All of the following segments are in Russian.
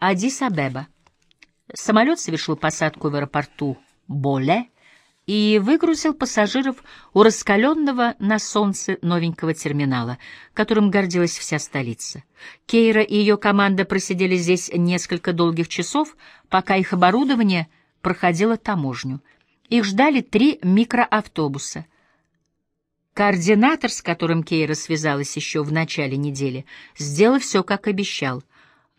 Адис-Абеба. Самолет совершил посадку в аэропорту Боле и выгрузил пассажиров у раскаленного на солнце новенького терминала, которым гордилась вся столица. Кейра и ее команда просидели здесь несколько долгих часов, пока их оборудование проходило таможню. Их ждали три микроавтобуса. Координатор, с которым Кейра связалась еще в начале недели, сделал все, как обещал.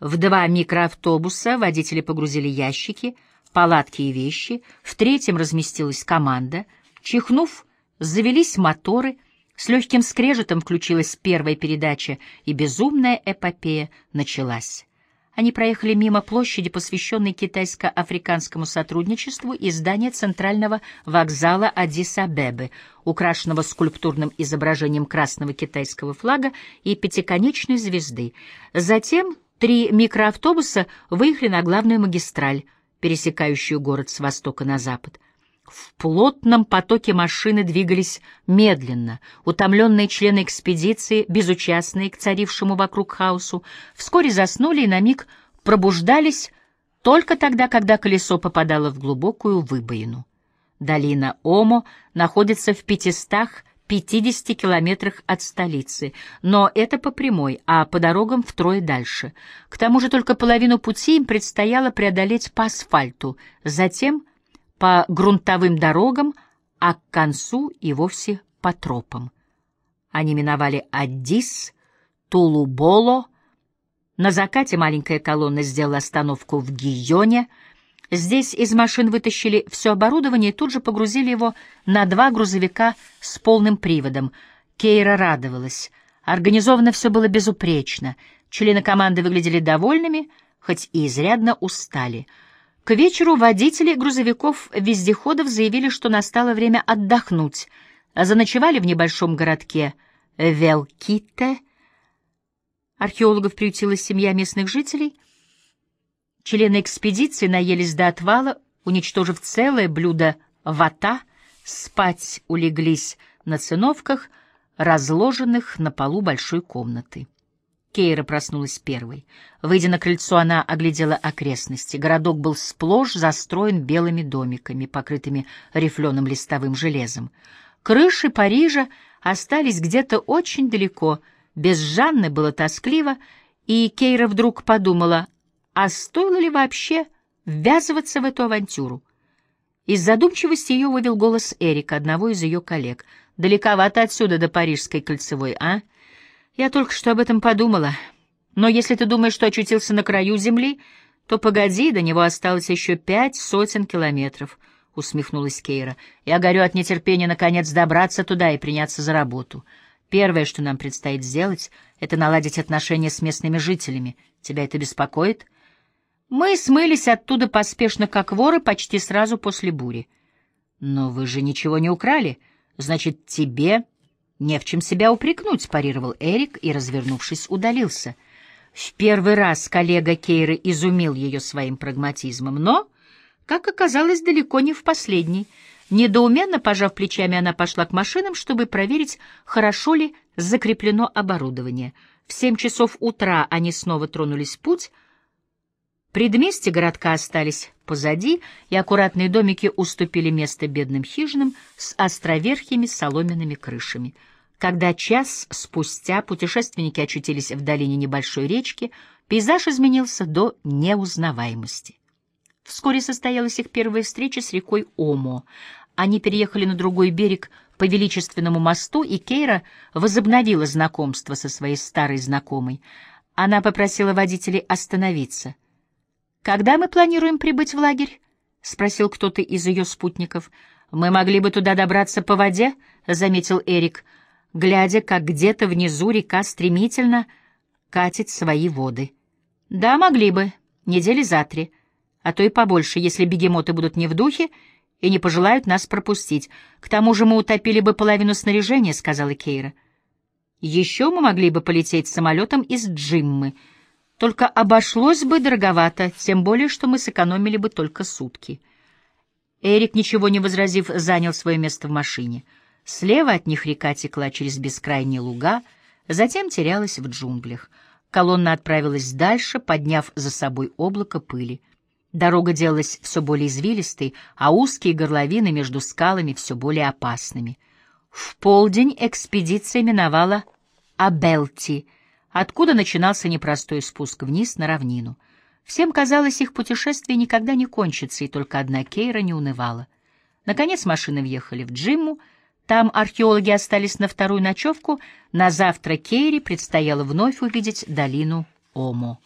В два микроавтобуса водители погрузили ящики, палатки и вещи, в третьем разместилась команда. Чихнув, завелись моторы, с легким скрежетом включилась первая передача, и безумная эпопея началась. Они проехали мимо площади, посвященной китайско-африканскому сотрудничеству и здания центрального вокзала Адис-Абебы, украшенного скульптурным изображением красного китайского флага и пятиконечной звезды. Затем Три микроавтобуса выехали на главную магистраль, пересекающую город с востока на запад. В плотном потоке машины двигались медленно. Утомленные члены экспедиции, безучастные к царившему вокруг хаосу, вскоре заснули и на миг пробуждались только тогда, когда колесо попадало в глубокую выбоину. Долина Омо находится в пятистах 50 километрах от столицы, но это по прямой, а по дорогам втрое дальше. К тому же только половину пути им предстояло преодолеть по асфальту, затем по грунтовым дорогам, а к концу и вовсе по тропам. Они миновали Аддис, Тулуболо. На закате маленькая колонна сделала остановку в Гийоне — Здесь из машин вытащили все оборудование и тут же погрузили его на два грузовика с полным приводом. Кейра радовалась. Организовано все было безупречно. Члены команды выглядели довольными, хоть и изрядно устали. К вечеру водители грузовиков-вездеходов заявили, что настало время отдохнуть. Заночевали в небольшом городке Велките. Археологов приютила семья местных жителей — Члены экспедиции наелись до отвала, уничтожив целое блюдо вата, спать улеглись на циновках, разложенных на полу большой комнаты. Кейра проснулась первой. Выйдя на крыльцо, она оглядела окрестности. Городок был сплошь застроен белыми домиками, покрытыми рифленым листовым железом. Крыши Парижа остались где-то очень далеко. Без Жанны было тоскливо, и Кейра вдруг подумала, а стоило ли вообще ввязываться в эту авантюру? Из задумчивости ее вывел голос Эрика, одного из ее коллег. «Далековато отсюда до Парижской кольцевой, а? Я только что об этом подумала. Но если ты думаешь, что очутился на краю земли, то погоди, до него осталось еще пять сотен километров», — усмехнулась Кейра. «Я горю от нетерпения наконец добраться туда и приняться за работу. Первое, что нам предстоит сделать, — это наладить отношения с местными жителями. Тебя это беспокоит?» Мы смылись оттуда поспешно, как воры, почти сразу после бури. Но вы же ничего не украли, значит, тебе не в чем себя упрекнуть, парировал Эрик и, развернувшись, удалился. В первый раз коллега Кейры изумил ее своим прагматизмом, но, как оказалось, далеко не в последний. Недоуменно пожав плечами, она пошла к машинам, чтобы проверить, хорошо ли закреплено оборудование. В семь часов утра они снова тронулись в путь, Предместья городка остались позади, и аккуратные домики уступили место бедным хижинам с островерхими соломенными крышами. Когда час спустя путешественники очутились в долине небольшой речки, пейзаж изменился до неузнаваемости. Вскоре состоялась их первая встреча с рекой Омо. Они переехали на другой берег по величественному мосту, и Кейра возобновила знакомство со своей старой знакомой. Она попросила водителей остановиться. «Когда мы планируем прибыть в лагерь?» — спросил кто-то из ее спутников. «Мы могли бы туда добраться по воде», — заметил Эрик, глядя, как где-то внизу река стремительно катит свои воды. «Да, могли бы. Недели за три. А то и побольше, если бегемоты будут не в духе и не пожелают нас пропустить. К тому же мы утопили бы половину снаряжения», — сказала Кейра. «Еще мы могли бы полететь самолетом из Джиммы», — только обошлось бы дороговато, тем более, что мы сэкономили бы только сутки. Эрик, ничего не возразив, занял свое место в машине. Слева от них река текла через бескрайние луга, затем терялась в джунглях. колонна отправилась дальше, подняв за собой облако пыли. Дорога делалась все более извилистой, а узкие горловины между скалами все более опасными. В полдень экспедиция миновала Абелти, откуда начинался непростой спуск вниз на равнину. Всем казалось, их путешествие никогда не кончится, и только одна Кейра не унывала. Наконец машины въехали в Джимму, там археологи остались на вторую ночевку, на завтра Кейре предстояло вновь увидеть долину Омо.